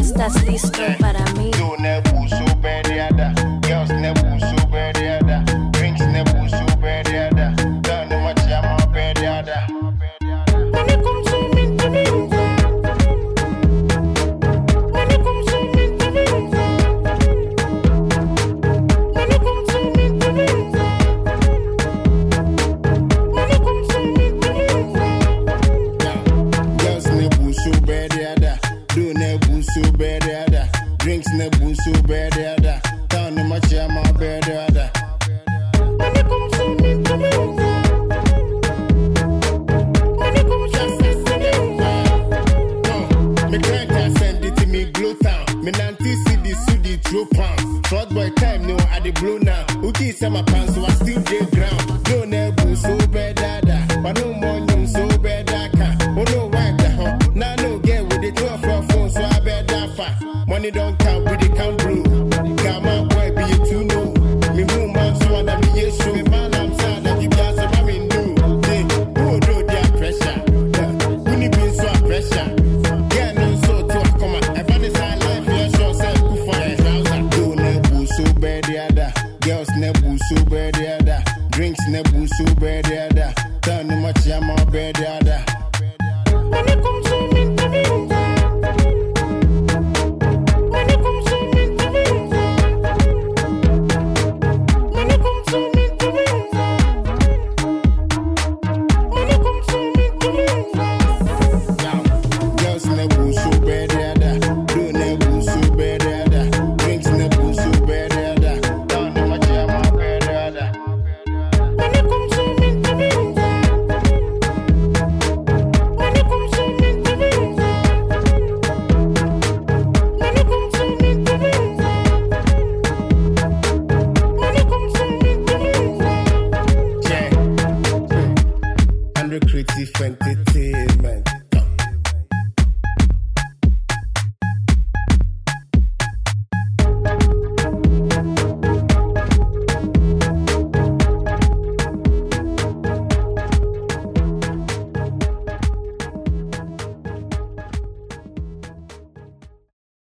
Estás listo para mí. noche a my brother. Mami, come to me, come to me. Me nanti see the see the pants. Fraud boy time, no, I the blue now. Uki say my pants, so I still get ground. drinks, nebusu, bread, yada. Turn the much, I'm yada. entertainment.